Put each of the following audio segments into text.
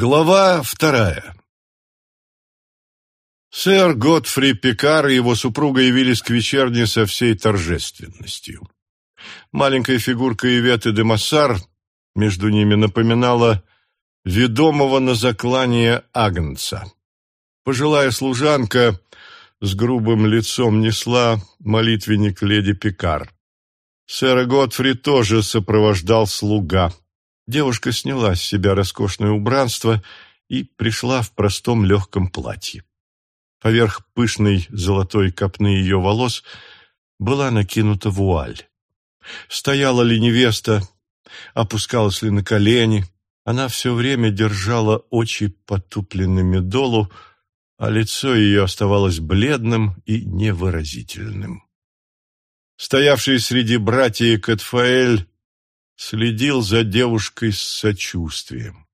Глава вторая Сэр Готфри Пикар и его супруга явились к вечерне со всей торжественностью. Маленькая фигурка Иветы де Массар между ними напоминала ведомого на заклание Агнца. Пожилая служанка с грубым лицом несла молитвенник леди Пикар. Сэра Готфри тоже сопровождал слуга – Девушка сняла с себя роскошное убранство и пришла в простом легком платье. Поверх пышной золотой копны ее волос была накинута вуаль. Стояла ли невеста, опускалась ли на колени, она все время держала очи потупленными долу, а лицо ее оставалось бледным и невыразительным. Стоявший среди братьев Катфаэль следил за девушкой с сочувствием.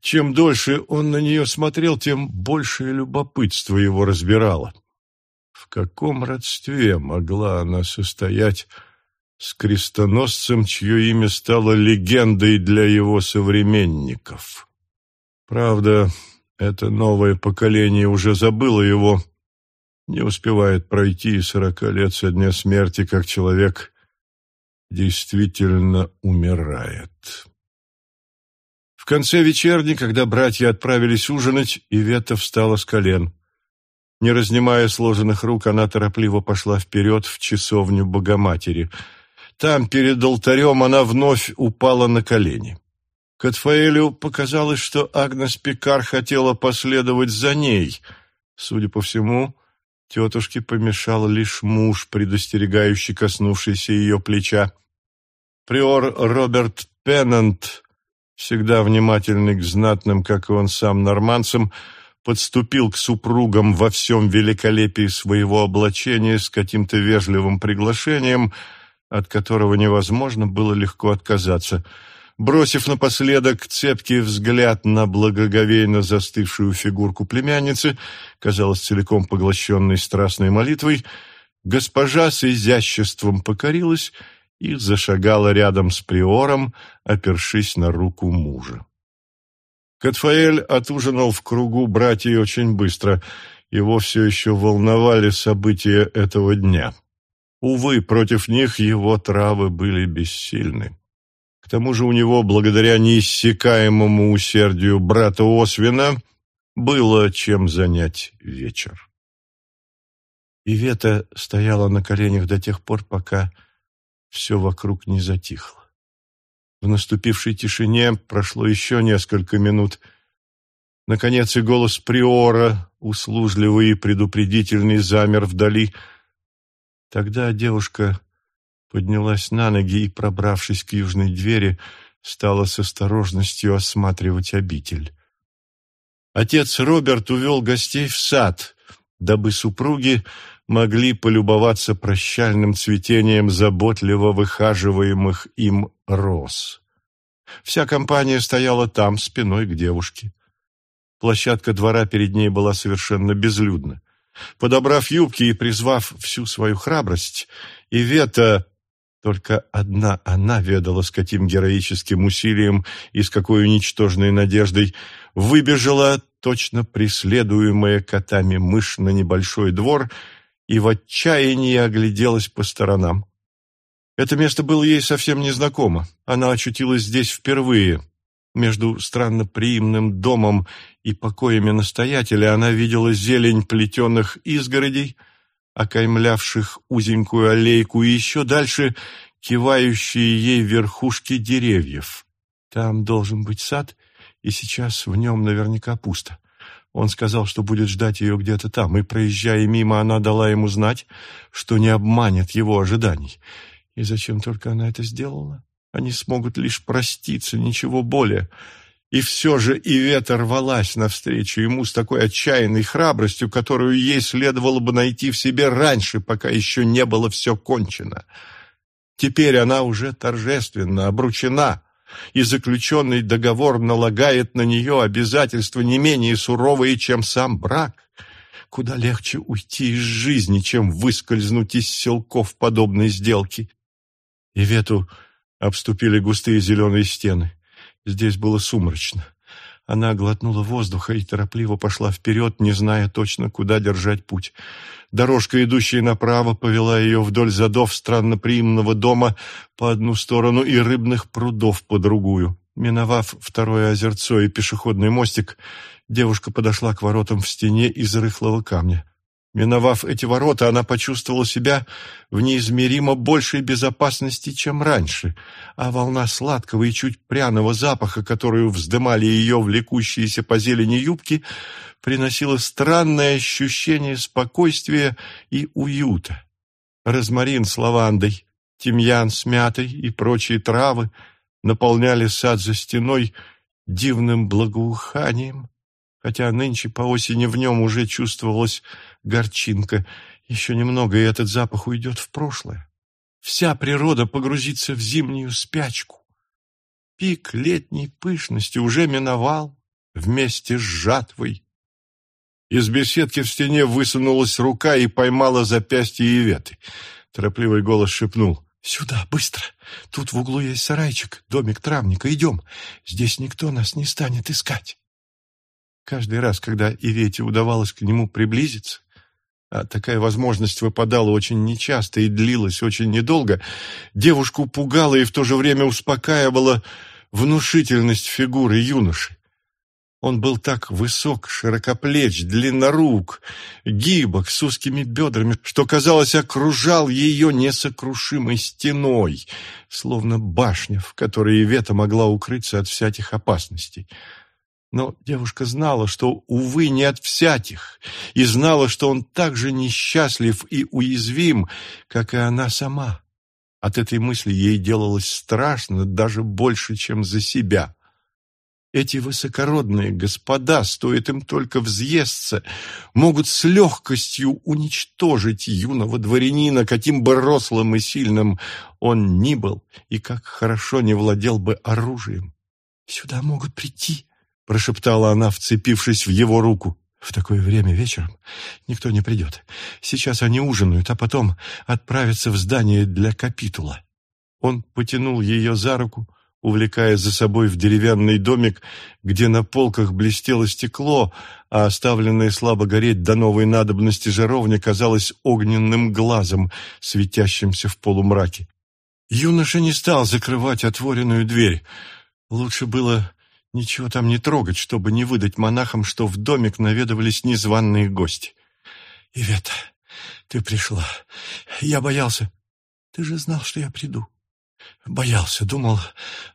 Чем дольше он на нее смотрел, тем большее любопытство его разбирало. В каком родстве могла она состоять с крестоносцем, чье имя стало легендой для его современников? Правда, это новое поколение уже забыло его, не успевает пройти сорока лет со дня смерти, как человек действительно умирает. В конце вечерни, когда братья отправились ужинать, Ивета встала с колен. Не разнимая сложенных рук, она торопливо пошла вперед в часовню Богоматери. Там, перед алтарем, она вновь упала на колени. Катфаэлю показалось, что Агнес Пикар хотела последовать за ней. Судя по всему, тетушке помешал лишь муж, предостерегающий коснувшийся ее плеча. Приор Роберт Пеннант, всегда внимательный к знатным, как и он сам, норманцам, подступил к супругам во всем великолепии своего облачения с каким-то вежливым приглашением, от которого невозможно было легко отказаться. Бросив напоследок цепкий взгляд на благоговейно застывшую фигурку племянницы, казалось, целиком поглощенной страстной молитвой, госпожа с изяществом покорилась и зашагала рядом с приором, опершись на руку мужа. Катфаэль отужинал в кругу братьев очень быстро. Его все еще волновали события этого дня. Увы, против них его травы были бессильны. К тому же у него, благодаря неиссякаемому усердию брата Освина, было чем занять вечер. Ивета стояла на коленях до тех пор, пока все вокруг не затихло. В наступившей тишине прошло еще несколько минут. Наконец и голос приора, услужливый и предупредительный, замер вдали. Тогда девушка поднялась на ноги и, пробравшись к южной двери, стала с осторожностью осматривать обитель. Отец Роберт увел гостей в сад, дабы супруги могли полюбоваться прощальным цветением заботливо выхаживаемых им роз. Вся компания стояла там, спиной к девушке. Площадка двора перед ней была совершенно безлюдна. Подобрав юбки и призвав всю свою храбрость, Ивета, только одна она ведала, с каким героическим усилием и с какой уничтоженной надеждой, выбежала, точно преследуемая котами мышь на небольшой двор и в отчаянии огляделась по сторонам. Это место было ей совсем незнакомо. Она очутилась здесь впервые. Между странно приимным домом и покоями настоятеля она видела зелень плетеных изгородей, окаймлявших узенькую аллейку, и еще дальше кивающие ей верхушки деревьев. Там должен быть сад, и сейчас в нем наверняка пусто. Он сказал, что будет ждать ее где-то там, и, проезжая мимо, она дала ему знать, что не обманет его ожиданий. И зачем только она это сделала? Они смогут лишь проститься, ничего более. И все же Ивета рвалась навстречу ему с такой отчаянной храбростью, которую ей следовало бы найти в себе раньше, пока еще не было все кончено. Теперь она уже торжественно обручена — и заключенный договор налагает на нее обязательства не менее суровые, чем сам брак. Куда легче уйти из жизни, чем выскользнуть из селков подобной сделки. Ивету обступили густые зеленые стены. Здесь было сумрачно. Она глотнула воздуха и торопливо пошла вперед, не зная точно, куда держать путь. Дорожка, идущая направо, повела ее вдоль задов странноприимного дома по одну сторону и рыбных прудов по другую. Миновав второе озерцо и пешеходный мостик, девушка подошла к воротам в стене из рыхлого камня. Миновав эти ворота, она почувствовала себя в неизмеримо большей безопасности, чем раньше, а волна сладкого и чуть пряного запаха, которую вздымали ее влекущиеся по зелени юбки, приносила странное ощущение спокойствия и уюта. Розмарин с лавандой, тимьян с мятой и прочие травы наполняли сад за стеной дивным благоуханием, хотя нынче по осени в нем уже чувствовалась горчинка. Еще немного, и этот запах уйдет в прошлое. Вся природа погрузится в зимнюю спячку. Пик летней пышности уже миновал вместе с жатвой. Из беседки в стене высунулась рука и поймала запястье Иветы. Торопливый голос шепнул. «Сюда, быстро! Тут в углу есть сарайчик, домик травника. Идем. Здесь никто нас не станет искать». Каждый раз, когда Ивете удавалось к нему приблизиться, а такая возможность выпадала очень нечасто и длилась очень недолго, девушку пугала и в то же время успокаивала внушительность фигуры юноши. Он был так высок, широкоплеч, длиннорук, гибок, с узкими бедрами, что, казалось, окружал ее несокрушимой стеной, словно башня, в которой Ивета могла укрыться от всяких опасностей. Но девушка знала, что, увы, не от всяких, и знала, что он так же несчастлив и уязвим, как и она сама. От этой мысли ей делалось страшно даже больше, чем за себя. Эти высокородные господа, стоит им только взъесться, могут с легкостью уничтожить юного дворянина, каким бы рослым и сильным он ни был, и как хорошо не владел бы оружием. «Сюда могут прийти», — прошептала она, вцепившись в его руку. «В такое время вечером никто не придет. Сейчас они ужинают, а потом отправятся в здание для капитула». Он потянул ее за руку, увлекая за собой в деревянный домик, где на полках блестело стекло, а оставленное слабо гореть до новой надобности жаровня казалось огненным глазом, светящимся в полумраке. Юноша не стал закрывать отворенную дверь. Лучше было Ничего там не трогать, чтобы не выдать монахам, что в домик наведывались незваные гости. «Ивета, ты пришла. Я боялся. Ты же знал, что я приду. Боялся, думал,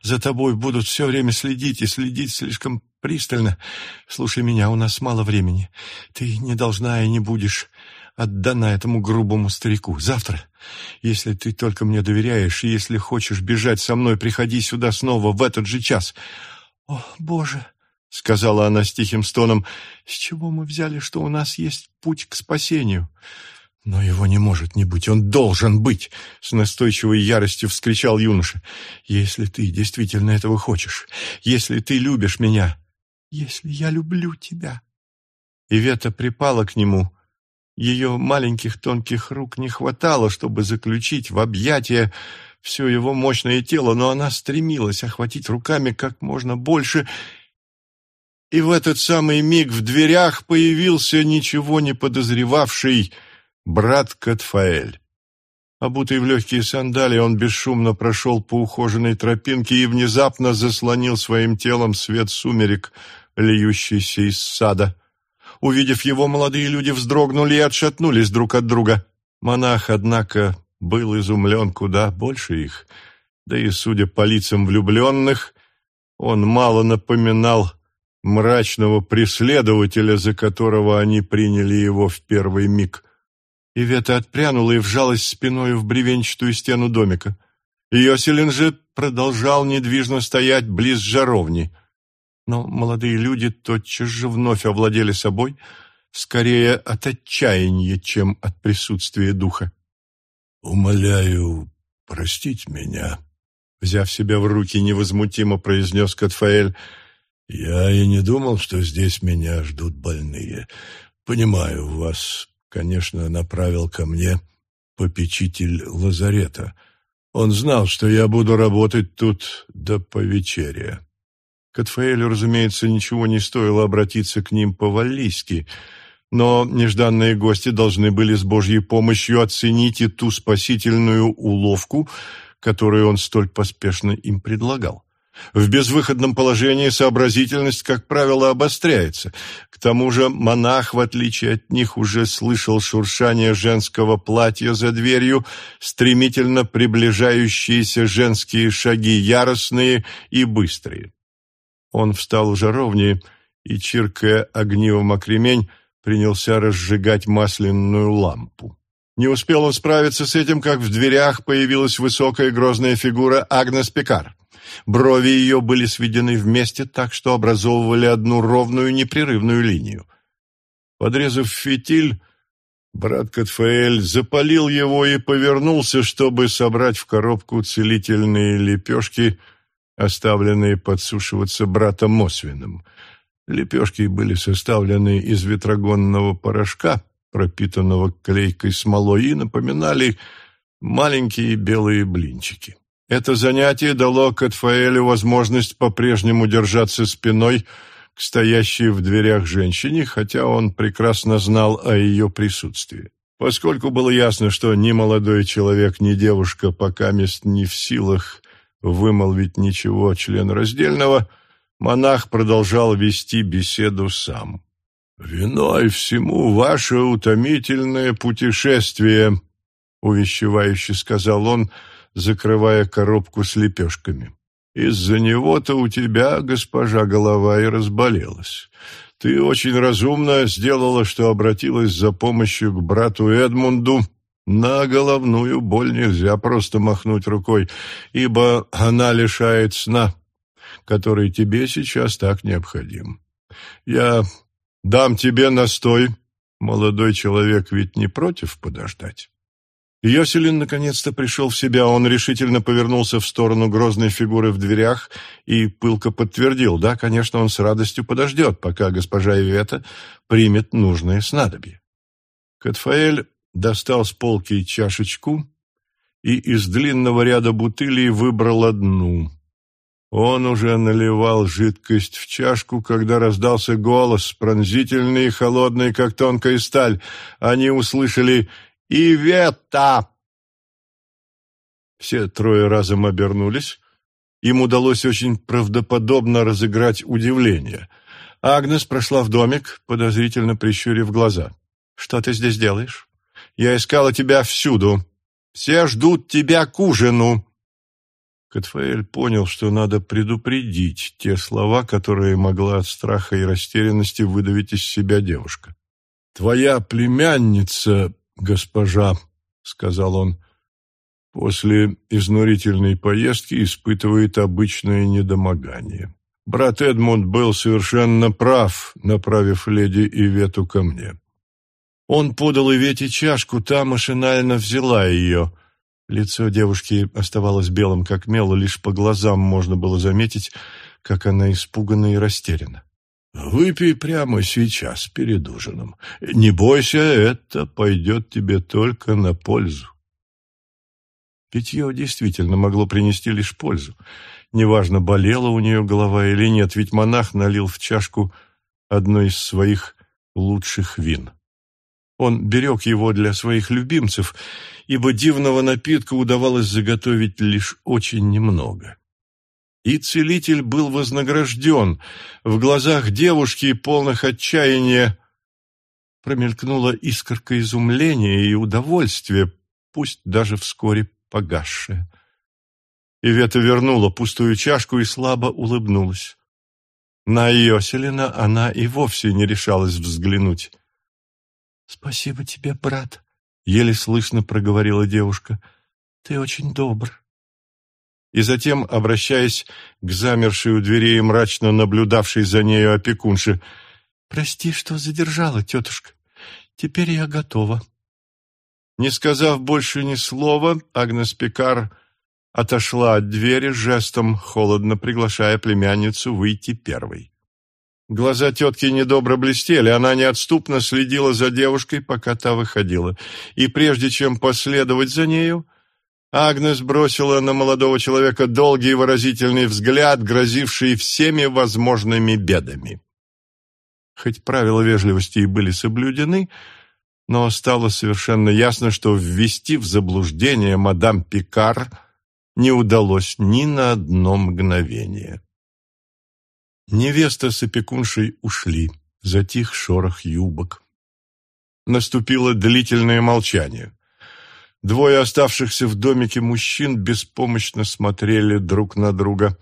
за тобой будут все время следить и следить слишком пристально. Слушай меня, у нас мало времени. Ты не должна и не будешь отдана этому грубому старику. Завтра, если ты только мне доверяешь, и если хочешь бежать со мной, приходи сюда снова в этот же час. «О, Боже!» — сказала она с тихим стоном. «С чего мы взяли, что у нас есть путь к спасению?» «Но его не может не быть, он должен быть!» — с настойчивой яростью вскричал юноша. «Если ты действительно этого хочешь, если ты любишь меня, если я люблю тебя!» Ивета припала к нему. Ее маленьких тонких рук не хватало, чтобы заключить в объятия все его мощное тело, но она стремилась охватить руками как можно больше, и в этот самый миг в дверях появился ничего не подозревавший брат Катфаэль. Обутый в легкие сандалии, он бесшумно прошел по ухоженной тропинке и внезапно заслонил своим телом свет сумерек, льющийся из сада. Увидев его, молодые люди вздрогнули и отшатнулись друг от друга. Монах, однако, был изумлен куда больше их, да и, судя по лицам влюбленных, он мало напоминал мрачного преследователя, за которого они приняли его в первый миг. Ивета отпрянула и вжалась спиной в бревенчатую стену домика. Йоселин же продолжал недвижно стоять близ жаровни. Но молодые люди тотчас же вновь овладели собой, скорее от отчаяния, чем от присутствия духа. «Умоляю простить меня», — взяв себя в руки, невозмутимо произнес Катфаэль. «Я и не думал, что здесь меня ждут больные. Понимаю, вас, конечно, направил ко мне попечитель лазарета. Он знал, что я буду работать тут до повечерия». Катфаэлю, разумеется, ничего не стоило обратиться к ним по-валлийски, но нежданные гости должны были с Божьей помощью оценить и ту спасительную уловку, которую он столь поспешно им предлагал. В безвыходном положении сообразительность, как правило, обостряется. К тому же монах, в отличие от них, уже слышал шуршание женского платья за дверью, стремительно приближающиеся женские шаги, яростные и быстрые. Он встал у жаровни и, чиркая огнивом о кремень, принялся разжигать масляную лампу. Не успел он справиться с этим, как в дверях появилась высокая грозная фигура Агнес Пикар. Брови ее были сведены вместе так, что образовывали одну ровную непрерывную линию. Подрезав фитиль, брат Катфаэль запалил его и повернулся, чтобы собрать в коробку целительные лепешки, оставленные подсушиваться братом Мосвиным. Лепешки были составлены из ветрогонного порошка, пропитанного клейкой смолой, и напоминали маленькие белые блинчики. Это занятие дало Катфаэлю возможность по-прежнему держаться спиной к стоящей в дверях женщине, хотя он прекрасно знал о ее присутствии. Поскольку было ясно, что ни молодой человек, ни девушка пока мест не в силах вымолвить ничего членораздельного, монах продолжал вести беседу сам. «Виной всему ваше утомительное путешествие», — увещевающе сказал он, — закрывая коробку с лепешками. «Из-за него-то у тебя, госпожа, голова и разболелась. Ты очень разумно сделала, что обратилась за помощью к брату Эдмунду. На головную боль нельзя просто махнуть рукой, ибо она лишает сна, который тебе сейчас так необходим. Я дам тебе настой. Молодой человек ведь не против подождать?» Йоселин наконец-то пришел в себя. Он решительно повернулся в сторону грозной фигуры в дверях и пылко подтвердил, да, конечно, он с радостью подождет, пока госпожа Ивета примет нужное снадобье. Катфаэль достал с полки чашечку и из длинного ряда бутылей выбрал одну. Он уже наливал жидкость в чашку, когда раздался голос, пронзительный и холодный, как тонкая сталь. Они услышали «Ивета!» Все трое разом обернулись. Им удалось очень правдоподобно разыграть удивление. Агнес прошла в домик, подозрительно прищурив глаза. «Что ты здесь делаешь? Я искала тебя всюду. Все ждут тебя к ужину». Катфаэль понял, что надо предупредить те слова, которые могла от страха и растерянности выдавить из себя девушка. «Твоя племянница госпожа», — сказал он, — «после изнурительной поездки испытывает обычное недомогание. Брат Эдмунд был совершенно прав, направив леди Ивету ко мне. Он подал Ивете чашку, та машинально взяла ее. Лицо девушки оставалось белым, как мел, лишь по глазам можно было заметить, как она испугана и растеряна. Выпей прямо сейчас, перед ужином. Не бойся, это пойдет тебе только на пользу. Питье действительно могло принести лишь пользу. Неважно, болела у нее голова или нет, ведь монах налил в чашку одно из своих лучших вин. Он берег его для своих любимцев, ибо дивного напитка удавалось заготовить лишь очень немного. И целитель был вознагражден. В глазах девушки, полных отчаяния, промелькнула искорка изумления и удовольствия, пусть даже вскоре погасшая. Ивета вернула пустую чашку и слабо улыбнулась. На Йоселина она и вовсе не решалась взглянуть. «Спасибо тебе, брат», — еле слышно проговорила девушка. «Ты очень добр» и затем, обращаясь к замершей у дверей мрачно наблюдавшей за нею опекунше, «Прости, что задержала, тетушка. Теперь я готова». Не сказав больше ни слова, Агнес Пикар отошла от двери жестом, холодно приглашая племянницу выйти первой. Глаза тетки недобро блестели, она неотступно следила за девушкой, пока та выходила, и прежде чем последовать за нею, Агнес бросила на молодого человека долгий выразительный взгляд, грозивший всеми возможными бедами. Хоть правила вежливости и были соблюдены, но стало совершенно ясно, что ввести в заблуждение мадам Пикар не удалось ни на одно мгновение. Невеста с опекуншей ушли, затих шорох юбок. Наступило длительное молчание. Двое оставшихся в домике мужчин беспомощно смотрели друг на друга.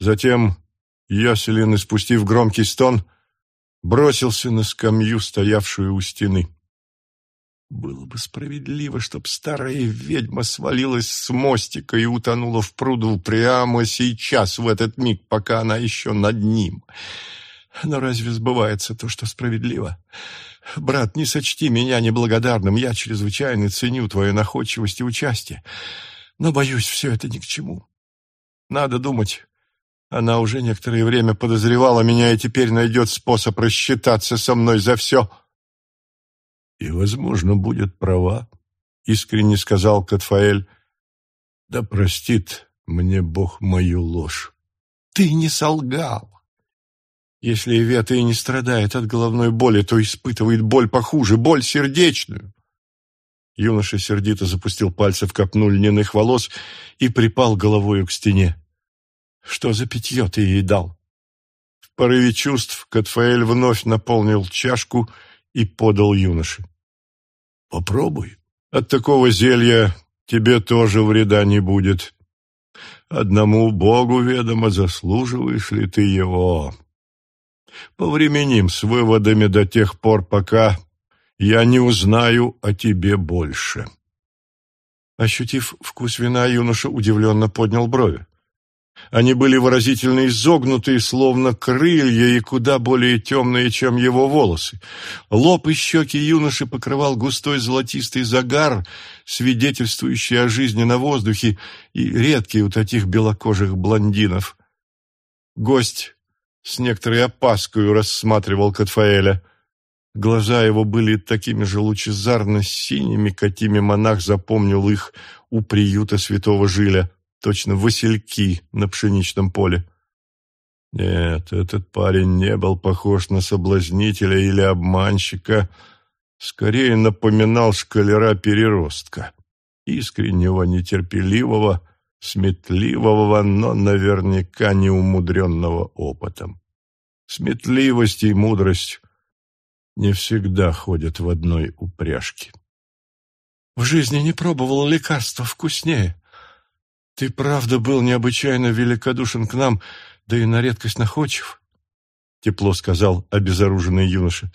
Затем Йоселин, испустив громкий стон, бросился на скамью, стоявшую у стены. Было бы справедливо, чтоб старая ведьма свалилась с мостика и утонула в пруду прямо сейчас, в этот миг, пока она еще над ним. Но разве сбывается то, что справедливо? Брат, не сочти меня неблагодарным, я чрезвычайно ценю твою находчивость и участие, но, боюсь, все это ни к чему. Надо думать, она уже некоторое время подозревала меня и теперь найдет способ рассчитаться со мной за все». И, возможно, будет права, — искренне сказал Катфаэль. Да простит мне Бог мою ложь. Ты не солгал. Если Ивета и не страдает от головной боли, то испытывает боль похуже, боль сердечную. Юноша сердито запустил пальцы в копну льняных волос и припал головою к стене. Что за питье ты ей дал? В порыве чувств Катфаэль вновь наполнил чашку и подал юноше. «Попробуй. От такого зелья тебе тоже вреда не будет. Одному Богу ведомо, заслуживаешь ли ты его. Повременим с выводами до тех пор, пока я не узнаю о тебе больше». Ощутив вкус вина, юноша удивленно поднял брови. Они были выразительно изогнутые, словно крылья, и куда более темные, чем его волосы. Лоб и щеки юноши покрывал густой золотистый загар, свидетельствующий о жизни на воздухе и редкий у таких белокожих блондинов. Гость с некоторой опаской рассматривал Катфаэля. Глаза его были такими же лучезарно-синими, какими монах запомнил их у приюта святого Жиля точно васильки на пшеничном поле. Нет, этот парень не был похож на соблазнителя или обманщика, скорее напоминал шкалера-переростка, искреннего, нетерпеливого, сметливого, но наверняка неумудренного опытом. Сметливость и мудрость не всегда ходят в одной упряжке. «В жизни не пробовал лекарства вкуснее», ты правда был необычайно великодушен к нам, да и на редкость находчив, — тепло сказал обезоруженный юноша.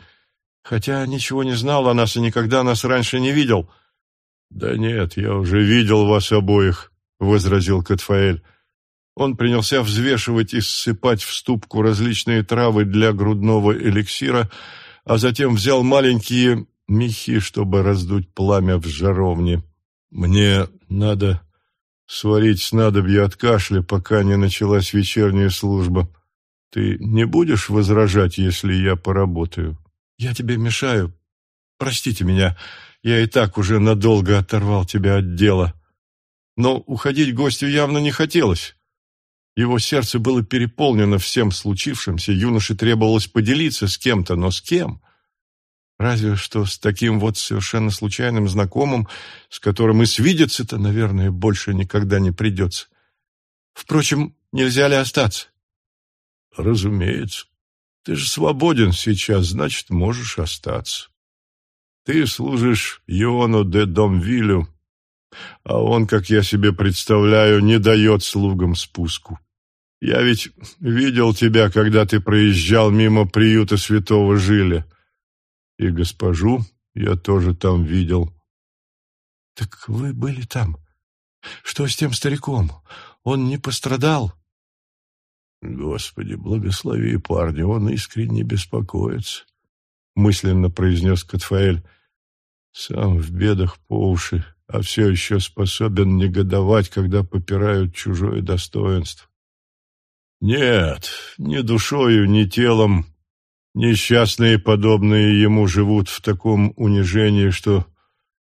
Хотя ничего не знал о нас и никогда нас раньше не видел. — Да нет, я уже видел вас обоих, — возразил Катфаэль. Он принялся взвешивать и ссыпать в ступку различные травы для грудного эликсира, а затем взял маленькие мехи, чтобы раздуть пламя в жаровне. «Мне надо сварить снадобье от кашля, пока не началась вечерняя служба. Ты не будешь возражать, если я поработаю? Я тебе мешаю. Простите меня, я и так уже надолго оторвал тебя от дела. Но уходить гостю явно не хотелось. Его сердце было переполнено всем случившимся, юноше требовалось поделиться с кем-то, но с кем? Разве что с таким вот совершенно случайным знакомым, с которым и свидеться-то, наверное, больше никогда не придется. Впрочем, нельзя ли остаться? Разумеется. Ты же свободен сейчас, значит, можешь остаться. Ты служишь Иону де Домвилю, а он, как я себе представляю, не дает слугам спуску. Я ведь видел тебя, когда ты проезжал мимо приюта святого Жиля. И госпожу я тоже там видел. — Так вы были там? Что с тем стариком? Он не пострадал? — Господи, благослови парня, он искренне беспокоится, — мысленно произнес Катфаэль. Сам в бедах по уши, а все еще способен негодовать, когда попирают чужое достоинство. Нет, ни душою, ни телом Несчастные, подобные ему, живут в таком унижении, что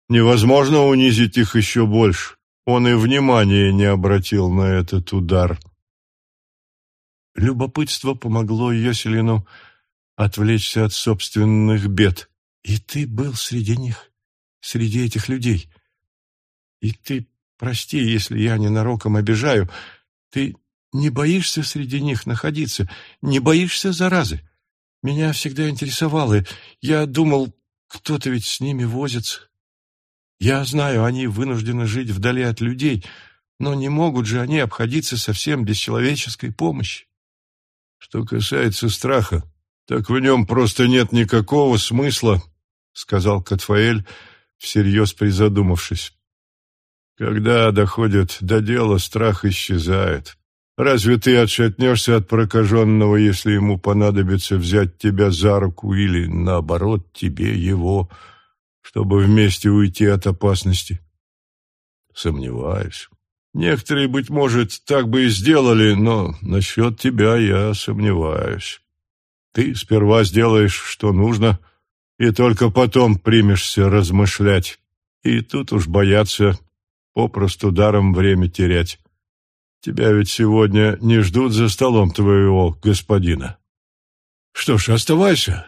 невозможно унизить их еще больше. он и внимания не обратил на этот удар. Любопытство помогло Йоселину отвлечься от собственных бед. «И ты был среди них, среди этих людей. И ты, прости, если я ненароком обижаю, ты не боишься среди них находиться, не боишься заразы? Меня всегда интересовало, я думал, кто-то ведь с ними возится. Я знаю, они вынуждены жить вдали от людей, но не могут же они обходиться совсем без человеческой помощи. Что касается страха, так в нем просто нет никакого смысла, сказал Катфаэль, всерьез призадумавшись. Когда доходит до дела, страх исчезает. Разве ты отшатнешься от прокаженного, если ему понадобится взять тебя за руку или, наоборот, тебе его чтобы вместе уйти от опасности? Сомневаюсь. Некоторые, быть может, так бы и сделали, но насчет тебя я сомневаюсь. Ты сперва сделаешь, что нужно, и только потом примешься размышлять. И тут уж бояться попросту даром время терять. Тебя ведь сегодня не ждут за столом твоего господина. Что ж, оставайся,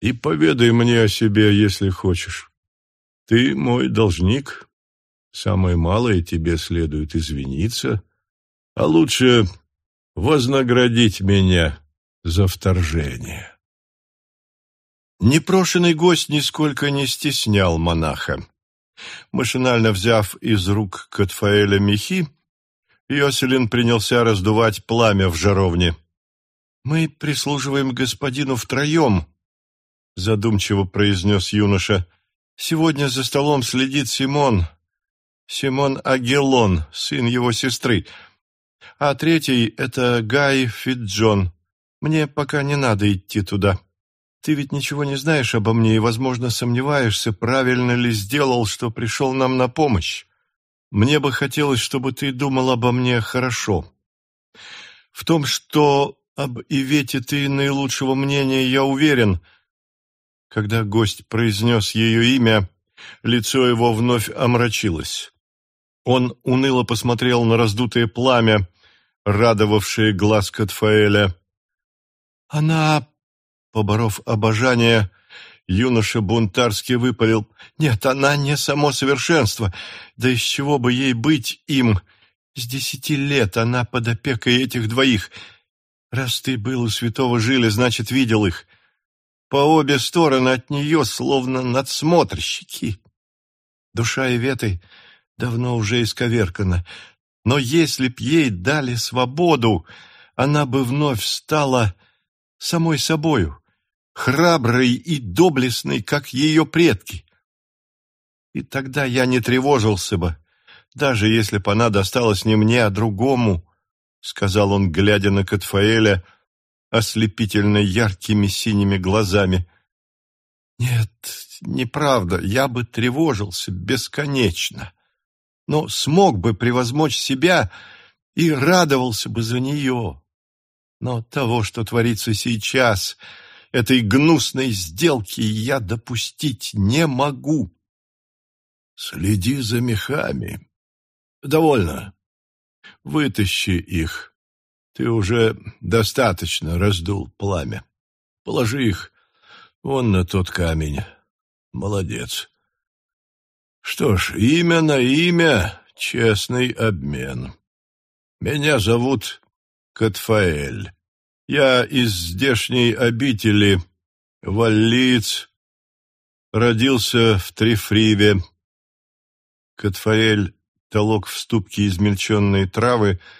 и поведай мне о себе, если хочешь. Ты мой должник. Самое малое тебе следует извиниться, а лучше вознаградить меня за вторжение. Непрошенный гость нисколько не стеснял монаха. Машинально взяв из рук Катфаэля мехи, Йоселин принялся раздувать пламя в жаровне. «Мы прислуживаем господину втроем», задумчиво произнес юноша. Сегодня за столом следит Симон. Симон Агелон, сын его сестры. А третий — это Гай Фитджон. Мне пока не надо идти туда. Ты ведь ничего не знаешь обо мне и, возможно, сомневаешься, правильно ли сделал, что пришел нам на помощь. Мне бы хотелось, чтобы ты думал обо мне хорошо. В том, что об Ивете ты наилучшего мнения, я уверен — когда гость произнес ее имя, лицо его вновь омрачилось. Он уныло посмотрел на раздутое пламя, радовавшее глаз Катфаэля. «Она...» — поборов обожание, юноша бунтарски выпалил. «Нет, она не само совершенство. Да из чего бы ей быть им? С десяти лет она под опекой этих двоих. Раз ты был у святого Жиля, значит, видел их. По обе стороны от нее словно надсмотрщики. Душа Иветы давно уже исковеркана, но если б ей дали свободу, она бы вновь стала самой собою, храброй и доблестной, как ее предки. И тогда я не тревожился бы, даже если бы она досталась не мне, а другому, — сказал он, глядя на Катфаэля, — ослепительно яркими синими глазами. Нет, неправда, я бы тревожился бесконечно, но смог бы превозмочь себя и радовался бы за нее. Но того, что творится сейчас, этой гнусной сделки, я допустить не могу. Следи за мехами. Довольно. Вытащи их. Ты уже достаточно раздул пламя. Положи их вон на тот камень. Молодец. Что ж, имя на имя — честный обмен. Меня зовут Катфаэль. Я из здешней обители, валлиц, родился в Трифриве. Катфаэль толок в ступке измельченные травы —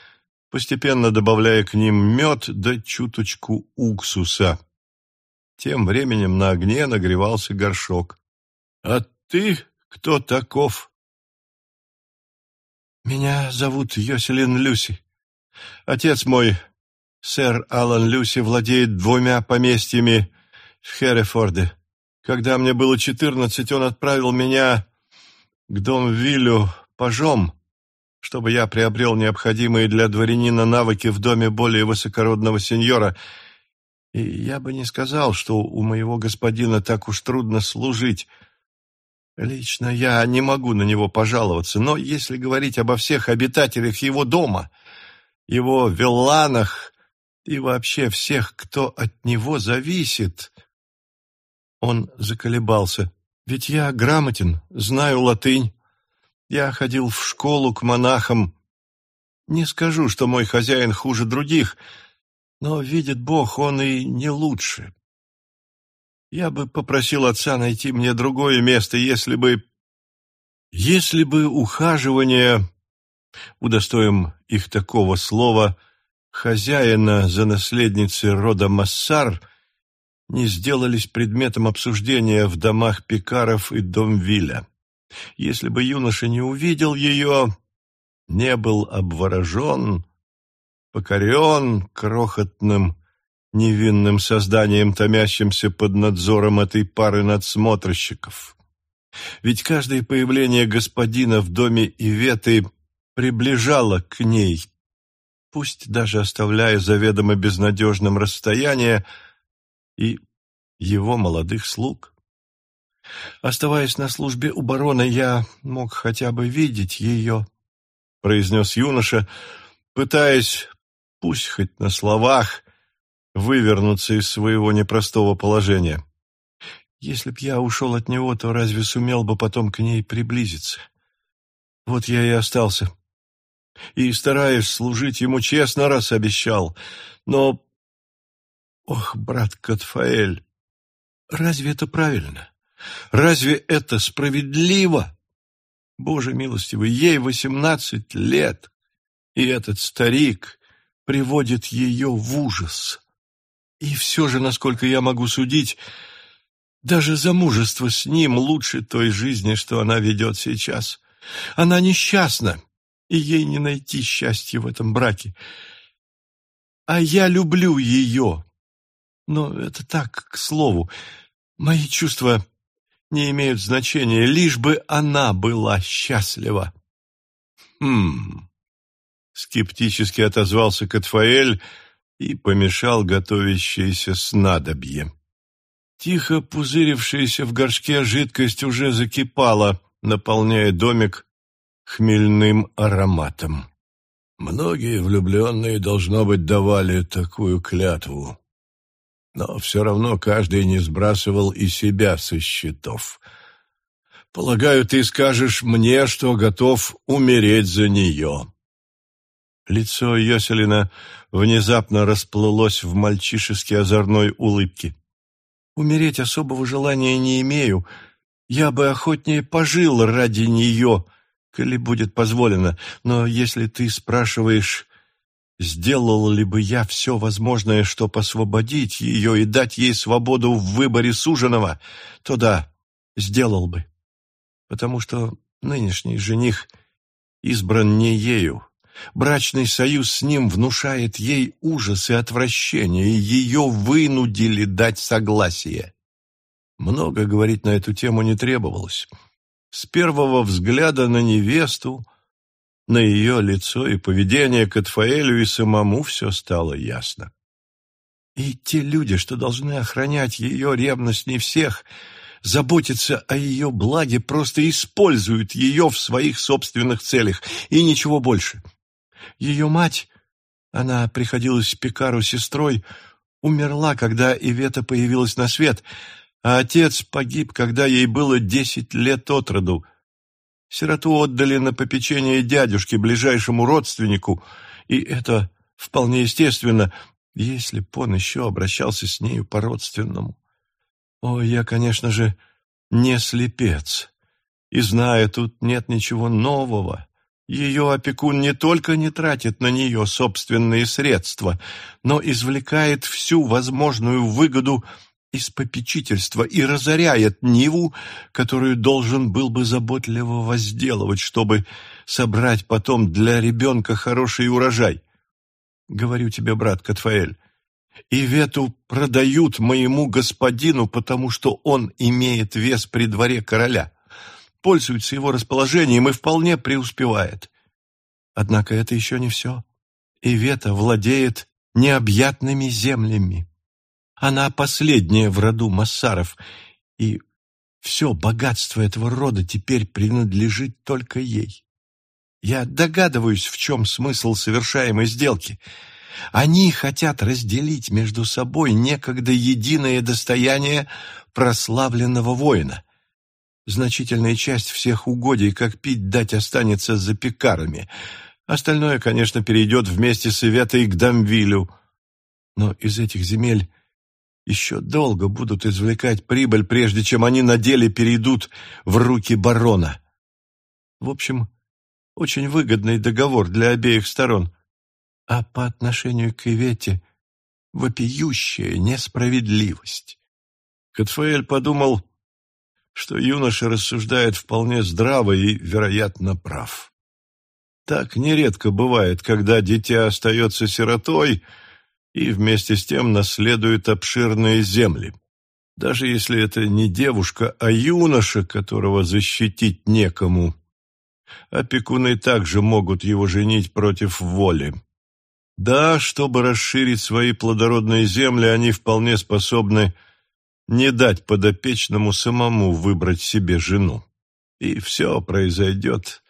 постепенно добавляя к ним мед да чуточку уксуса. Тем временем на огне нагревался горшок. «А ты кто таков?» «Меня зовут Йоселин Люси. Отец мой, сэр Алан Люси, владеет двумя поместьями в Херефорде. Когда мне было четырнадцать, он отправил меня к Домвилю пажом, чтобы я приобрел необходимые для дворянина навыки в доме более высокородного сеньора. И я бы не сказал, что у моего господина так уж трудно служить. Лично я не могу на него пожаловаться, но если говорить обо всех обитателях его дома, его вилланах и вообще всех, кто от него зависит... Он заколебался. Ведь я грамотен, знаю латынь. Я ходил в школу к монахам. Не скажу, что мой хозяин хуже других, но, видит Бог, он и не лучше. Я бы попросил отца найти мне другое место, если бы... Если бы ухаживание, удостоим их такого слова, хозяина за наследницей рода Массар, не сделались предметом обсуждения в домах Пикаров и Домвиля. Если бы юноша не увидел ее, не был обворожен, покорен крохотным невинным созданием, томящимся под надзором этой пары надсмотрщиков. Ведь каждое появление господина в доме Иветы приближало к ней, пусть даже оставляя заведомо безнадежным расстояние и его молодых слуг. Оставаясь на службе у барона, я мог хотя бы видеть ее, — произнес юноша, пытаясь, пусть хоть на словах, вывернуться из своего непростого положения. Если б я ушел от него, то разве сумел бы потом к ней приблизиться? Вот я и остался. И, стараясь служить ему честно, раз обещал. Но, ох, брат Катфаэль, разве это правильно? Разве это справедливо? Боже милостивый, ей восемнадцать лет, и этот старик приводит ее в ужас. И все же, насколько я могу судить, даже замужество с ним лучше той жизни, что она ведет сейчас. Она несчастна, и ей не найти счастья в этом браке. А я люблю ее. Но это так, к слову. Мои чувства не имеют значения, лишь бы она была счастлива. Хм. Скептически отозвался Катфаэль, и помешал готовящееся снадобье. Тихо пузырившаяся в горшке жидкость уже закипала, наполняя домик хмельным ароматом. Многие влюбленные, должно быть, давали такую клятву. Но все равно каждый не сбрасывал и себя со счетов. Полагаю, ты скажешь мне, что готов умереть за нее. Лицо Йоселина внезапно расплылось в мальчишески озорной улыбке. «Умереть особого желания не имею. Я бы охотнее пожил ради нее, коли будет позволено. Но если ты спрашиваешь, сделал ли бы я все возможное, чтобы освободить ее и дать ей свободу в выборе суженого, то да, сделал бы. Потому что нынешний жених избран не ею, Брачный союз с ним внушает ей ужас и отвращение, и ее вынудили дать согласие. Много говорить на эту тему не требовалось. С первого взгляда на невесту, на ее лицо и поведение к Атфаэлю и самому все стало ясно. И те люди, что должны охранять ее ревностней всех, заботиться о ее благе, просто используют ее в своих собственных целях, и ничего больше. Ее мать, она приходилась Пекару сестрой, умерла, когда Ивета появилась на свет, а отец погиб, когда ей было десять лет от роду. Сироту отдали на попечение дядюшке, ближайшему родственнику, и это вполне естественно, если б он еще обращался с нею по-родственному. О, я, конечно же, не слепец, и знаю, тут нет ничего нового. Ее опекун не только не тратит на нее собственные средства, но извлекает всю возможную выгоду из попечительства и разоряет Ниву, которую должен был бы заботливо возделывать, чтобы собрать потом для ребенка хороший урожай. Говорю тебе, брат Катфаэль, Ивету продают моему господину, потому что он имеет вес при дворе короля пользуется его расположением и вполне преуспевает. Однако это еще не все. Ивета владеет необъятными землями. Она последняя в роду Массаров, и Все богатство этого рода теперь принадлежит только ей. Я догадываюсь, в чем смысл совершаемой сделки. Они хотят разделить между собой некогда единое достояние прославленного воина. Значительная часть всех угодий, как пить дать, останется за пекарами. Остальное, конечно, перейдет вместе с Иветой к Дамвилю. Но из этих земель еще долго будут извлекать прибыль, прежде чем они на деле перейдут в руки барона. В общем, очень выгодный договор для обеих сторон. А по отношению к Ивете вопиющая несправедливость. Катфаэль подумал, что юноша рассуждает вполне здраво и, вероятно, прав. Так нередко бывает, когда дитя остается сиротой — и вместе с тем наследует обширные земли. Даже если это не девушка, а юноша, которого защитить некому. Опекуны также могут его женить против воли. Да, чтобы расширить свои плодородные земли, они вполне способны не дать подопечному самому выбрать себе жену. И все произойдет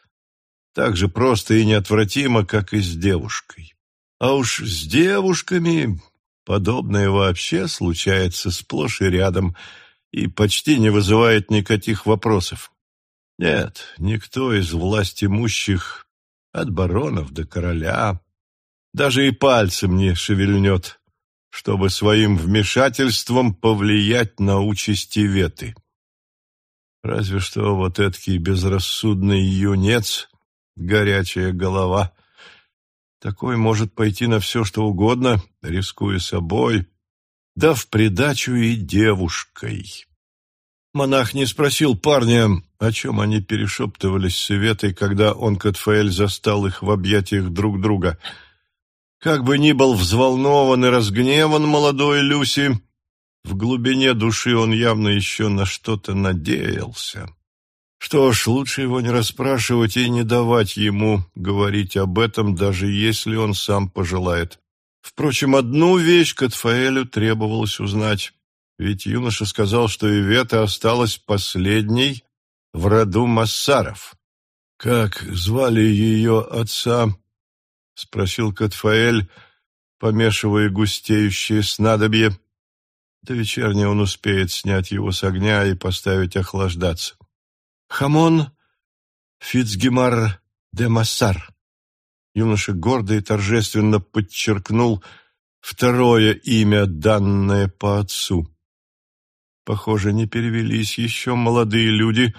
так же просто и неотвратимо, как и с девушкой. А уж с девушками подобное вообще случается сплошь и рядом и почти не вызывает никаких вопросов. Нет, никто из власть имущих, от баронов до короля, даже и пальцем не шевельнет, чтобы своим вмешательством повлиять на участи веты. Разве что вот эдакий безрассудный юнец, горячая голова — такой может пойти на все, что угодно, рискуя собой, да в придачу и девушкой. Монах не спросил парня, о чем они перешептывались с Иветой, когда он, Катфаэль, застал их в объятиях друг друга. Как бы ни был взволнован и разгневан молодой Люси, в глубине души он явно еще на что-то надеялся. Что ж, лучше его не расспрашивать и не давать ему говорить об этом, даже если он сам пожелает. Впрочем, одну вещь Катфаэлю требовалось узнать, ведь юноша сказал, что Ивета осталась последней в роду Массаров. «Как звали ее отца?» — спросил Катфаэль, помешивая густеющее снадобье. До вечерня он успеет снять его с огня и поставить охлаждаться. Хамон Фицгемар де Массар. Юноша гордо и торжественно подчеркнул второе имя, данное по отцу. Похоже, не перевелись еще молодые люди,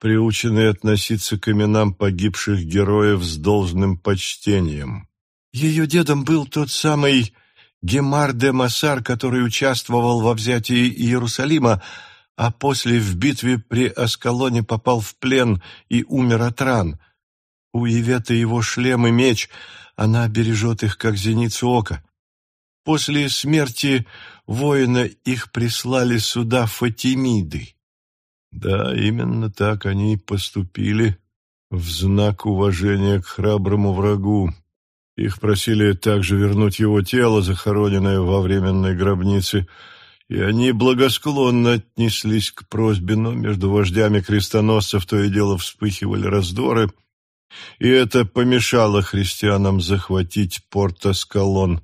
приученные относиться к именам погибших героев с должным почтением. Ее дедом был тот самый Гемар де Массар, который участвовал во взятии Иерусалима, а после в битве при Аскалоне попал в плен и умер от ран. У Иветы его шлем и меч, она бережет их, как зеницу ока. После смерти воина их прислали сюда Фатимиды. Да, именно так они поступили в знак уважения к храброму врагу. Их просили также вернуть его тело, захороненное во временной гробнице, и они благосклонно отнеслись к просьбе, но между вождями крестоносцев то и дело вспыхивали раздоры, и это помешало христианам захватить Порто-Скалон.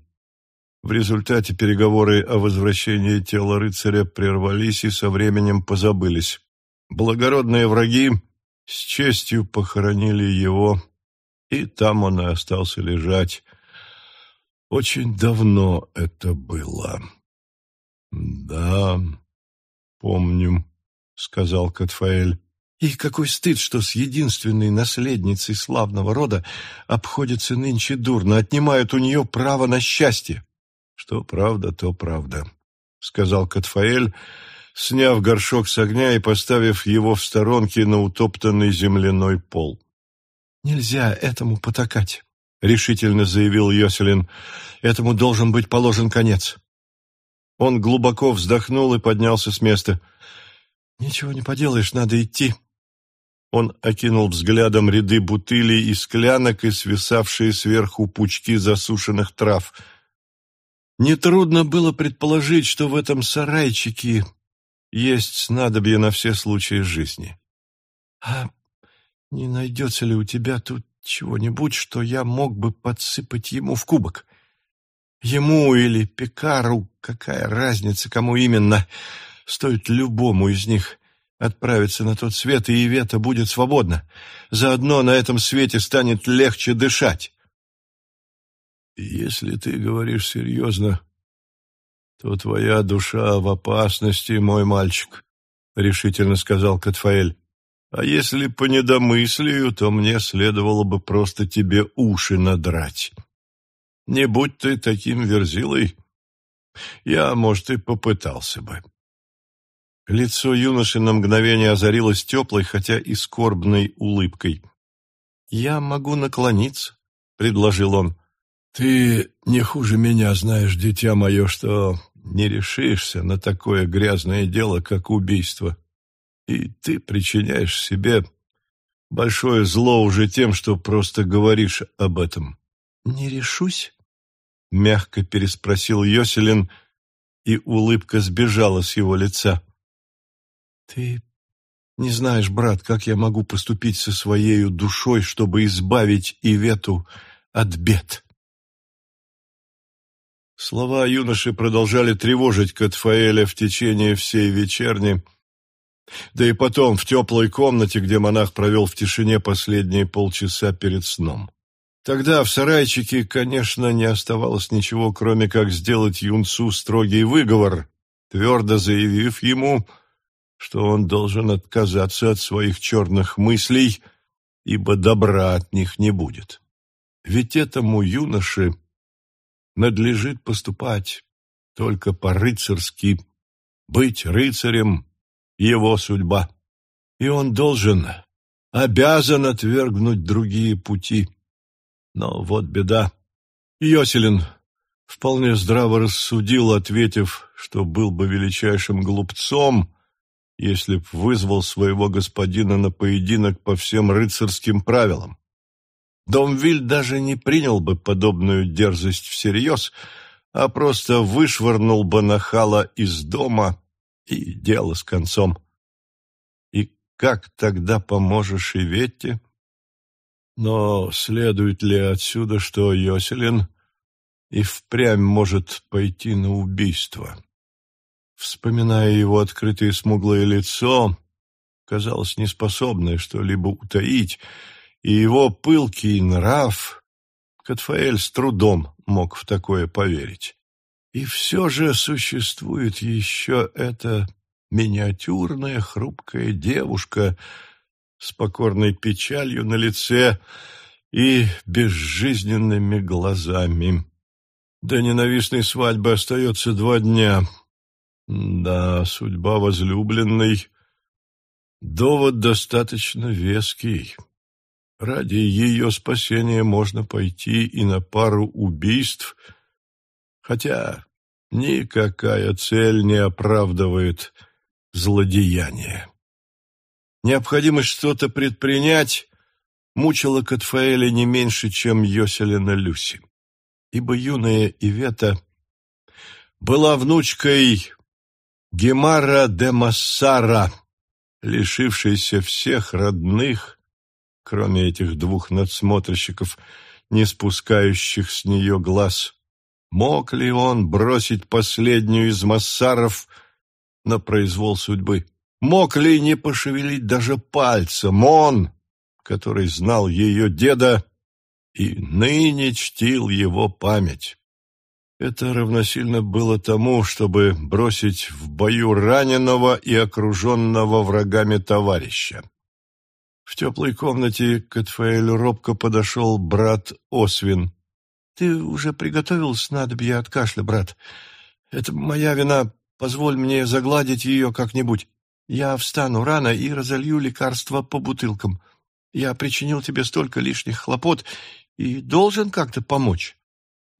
В результате переговоры о возвращении тела рыцаря прервались и со временем позабылись. Благородные враги с честью похоронили его, и там он и остался лежать. Очень давно это было. «Да, помню», — сказал Катфаэль. «И какой стыд, что с единственной наследницей славного рода обходятся нынче дурно, отнимают у нее право на счастье». «Что правда, то правда», — сказал Катфаэль, сняв горшок с огня и поставив его в сторонке на утоптанный земляной пол. «Нельзя этому потакать», — решительно заявил Йоселин. «Этому должен быть положен конец». Он глубоко вздохнул и поднялся с места. «Ничего не поделаешь, надо идти». Он окинул взглядом ряды бутылей и склянок и свисавшие сверху пучки засушенных трав. Нетрудно было предположить, что в этом сарайчике есть снадобье на все случаи жизни. А не найдется ли у тебя тут чего-нибудь, что я мог бы подсыпать ему в кубок? Ему или Пекару, какая разница, кому именно, стоит любому из них отправиться на тот свет, и Ивета будет свободна. Заодно на этом свете станет легче дышать. Если ты говоришь серьезно, то твоя душа в опасности, мой мальчик, — решительно сказал Катфаэль. А если по недомыслию, то мне следовало бы просто тебе уши надрать. Не будь ты таким верзилой, я, может, и попытался бы. Лицо юноши на мгновение озарилось теплой, хотя и скорбной улыбкой. «Я могу наклониться», — предложил он. «Ты не хуже меня знаешь, дитя мое, что не решишься на такое грязное дело, как убийство. И ты причиняешь себе большое зло уже тем, что просто говоришь об этом». «Не решусь?» — мягко переспросил Йоселин, и улыбка сбежала с его лица. Ты не знаешь, брат, как я могу поступить со своей душой, чтобы избавить Ивету от бед. Слова юноши продолжали тревожить Катфаэля в течение всей вечерни, да и потом в теплой комнате, где монах провел в тишине последние полчаса перед сном. Тогда в сарайчике, конечно, не оставалось ничего, кроме как сделать юнцу строгий выговор, твердо заявив ему — что он должен отказаться от своих черных мыслей, ибо добра от них не будет. Ведь этому юноше надлежит поступать только по-рыцарски, быть рыцарем — его судьба. И он должен, обязан отвергнуть другие пути. Но вот беда. Йоселин вполне здраво рассудил, ответив, что был бы величайшим глупцом, если б вызвал своего господина на поединок по всем рыцарским правилам. Домвиль даже не принял бы подобную дерзость всерьез, а просто вышвырнул бы нахала из дома и дело с концом. И как тогда поможешь Иветте? Но следует ли отсюда, что Йоселин и впрямь может пойти на убийство? Вспоминая его открытое смуглое лицо, казалось неспособное что-либо утаить, и его пылкий нрав, Катфаэль с трудом мог в такое поверить. И все же существует еще эта миниатюрная хрупкая девушка с покорной печалью на лице и безжизненными глазами. До ненавистной свадьбы остается два дня — да, судьба возлюбленной — довод достаточно веский. Ради ее спасения можно пойти и на пару убийств, хотя никакая цель не оправдывает злодеяние. Необходимость что-то предпринять мучила Катфаэля не меньше, чем Йоселина Люси, ибо юная Ивета была внучкой Гемара де Массара, лишившийся всех родных, кроме этих двух надсмотрщиков, не спускающих с нее глаз, мог ли он бросить последнюю из Массаров на произвол судьбы? Мог ли не пошевелить даже пальцем он, который знал ее деда и ныне чтил его память? Это равносильно было тому, чтобы бросить в бою раненого и окруженного врагами товарища. В теплой комнате к Этфаэлю робко подошел брат Освин. — Ты уже приготовил снадобье от кашля, брат? Это моя вина. Позволь мне загладить ее как-нибудь. Я встану рано и разолью лекарства по бутылкам. Я причинил тебе столько лишних хлопот и должен как-то помочь.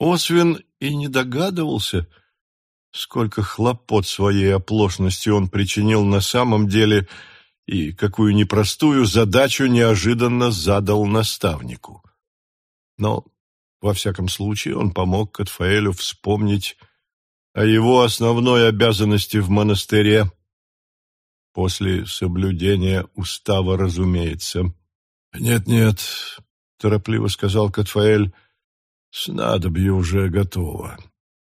Освин и не догадывался, сколько хлопот своей оплошности он причинил на самом деле и какую непростую задачу неожиданно задал наставнику. Но, во всяком случае, он помог Катфаэлю вспомнить о его основной обязанности в монастыре После соблюдения устава, разумеется. «Нет-нет», — торопливо сказал Катфаэль, — «снадобье уже готово.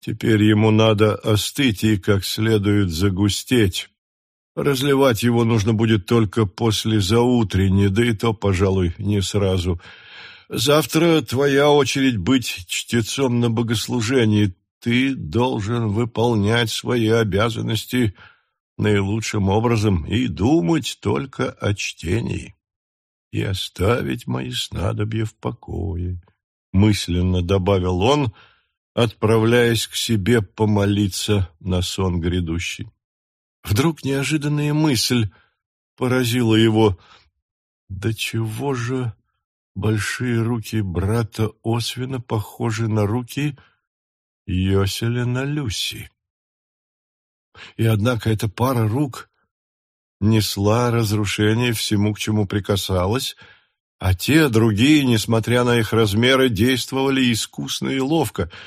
Теперь ему надо остыть и как следует загустеть. Разливать его нужно будет только после заутренней, да и то, пожалуй, не сразу. Завтра твоя очередь быть чтецом на богослужении. Ты должен выполнять свои обязанности наилучшим образом и думать только о чтении. И оставить мои снадобья в покое, — мысленно добавил он, отправляясь к себе помолиться на сон грядущий. Вдруг неожиданная мысль поразила его. «Да чего же большие руки брата Освина похожи на руки Йоселя Люси?» И однако эта пара рук несла разрушение всему, к чему прикасалась, а те, другие, несмотря на их размеры, действовали искусно и ловко —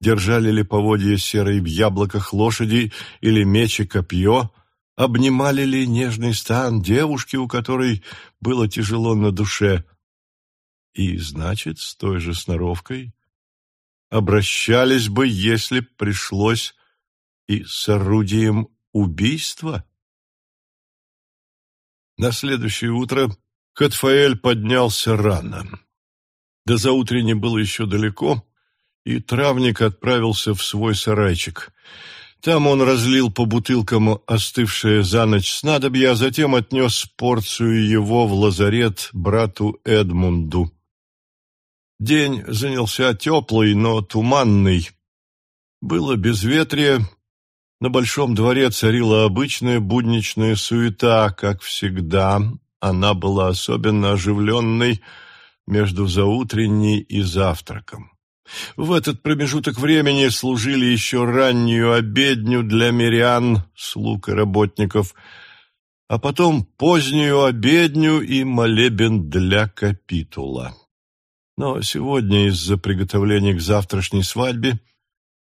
держали ли поводья серой в яблоках лошади или меч и копье, обнимали ли нежный стан девушки, у которой было тяжело на душе. И, значит, с той же сноровкой обращались бы, если пришлось, и с орудием убийства. На следующее утро Катфаэль поднялся рано. До заутренней было еще далеко, и травник отправился в свой сарайчик. Там он разлил по бутылкам остывшее за ночь снадобье, а затем отнес порцию его в лазарет брату Эдмунду. День занялся теплый, но туманный. Было безветрие, на большом дворе царила обычная будничная суета, как всегда. Она была особенно оживленной между заутренней и завтраком. В этот промежуток времени служили еще раннюю обедню для мирян, слуг и работников, а потом позднюю обедню и молебен для капитула. Но сегодня из-за приготовления к завтрашней свадьбе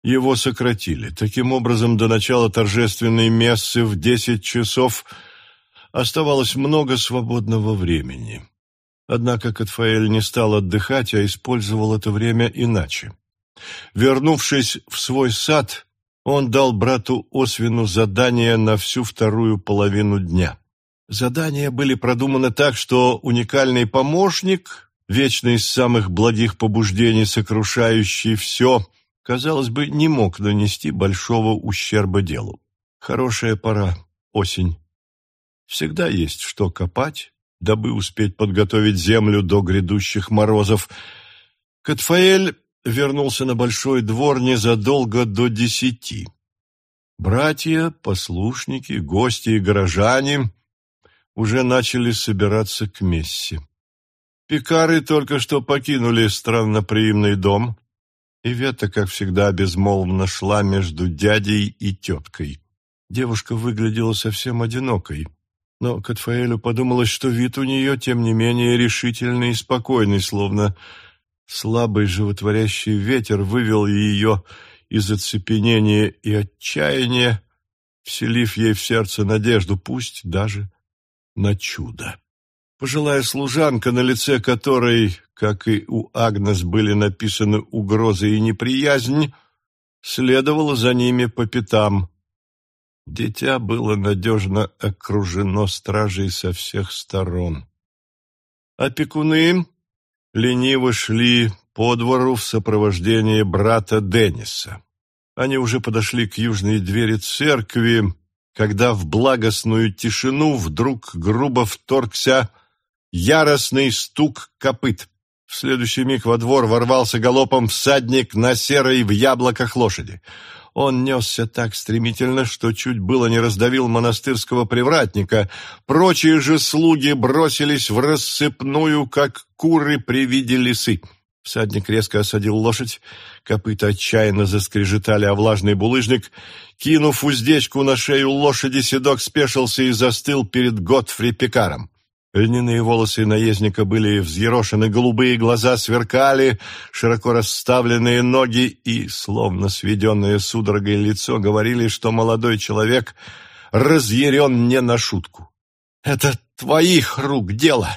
его сократили. Таким образом, до начала торжественной мессы в десять часов оставалось много свободного времени. Однако Катфаэль не стал отдыхать, а использовал это время иначе. Вернувшись в свой сад, он дал брату Освину задание на всю вторую половину дня. Задания были продуманы так, что уникальный помощник, вечно из самых благих побуждений сокрушающий все, казалось бы, не мог нанести большого ущерба делу. Хорошая пора, осень. Всегда есть что копать, дабы успеть подготовить землю до грядущих морозов. Катфаэль вернулся на большой двор незадолго до десяти. Братья, послушники, гости и горожане уже начали собираться к мессе. Пекары только что покинули странноприимный дом, и Вета, как всегда, безмолвно шла между дядей и теткой. Девушка выглядела совсем одинокой. Но Катфаэлю подумалось, что вид у нее, тем не менее, решительный и спокойный, словно слабый животворящий ветер вывел ее из оцепенения и отчаяния, вселив ей в сердце надежду, пусть даже на чудо. Пожилая служанка, на лице которой, как и у Агнес, были написаны угрозы и неприязнь, следовала за ними по пятам. Дитя было надежно окружено стражей со всех сторон. Опекуны лениво шли по двору в сопровождении брата Денниса. Они уже подошли к южной двери церкви, когда в благостную тишину вдруг грубо вторгся яростный стук копыт. В следующий миг во двор ворвался галопом всадник на серой в яблоках лошади. Он несся так стремительно, что чуть было не раздавил монастырского привратника. Прочие же слуги бросились в рассыпную, как куры при виде лисы. Всадник резко осадил лошадь, копыта отчаянно заскрежетали о влажный булыжник. Кинув уздечку на шею лошади, седок спешился и застыл перед Готфри Пекаром. Льняные волосы наездника были взъерошены, голубые глаза сверкали, широко расставленные ноги и, словно сведенное судорогой лицо, говорили, что молодой человек разъярен не на шутку. «Это твоих рук дело.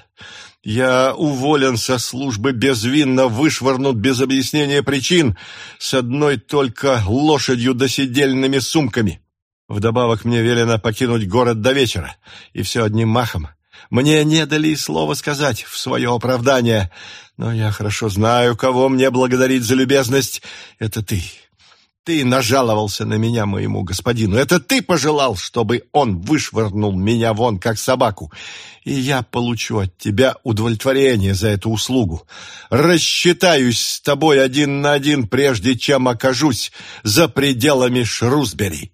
Я уволен со службы безвинно, вышвырнут без объяснения причин, с одной только лошадью да сидельными сумками. Вдобавок мне велено покинуть город до вечера, и все одним махом. Мне не дали и слова сказать в свое оправдание, но я хорошо знаю, кого мне благодарить за любезность. Это ты. Ты нажаловался на меня моему господину. Это ты пожелал, чтобы он вышвырнул меня вон, как собаку. И я получу от тебя удовлетворение за эту услугу. Рассчитаюсь с тобой один на один, прежде чем окажусь за пределами Шрусбери.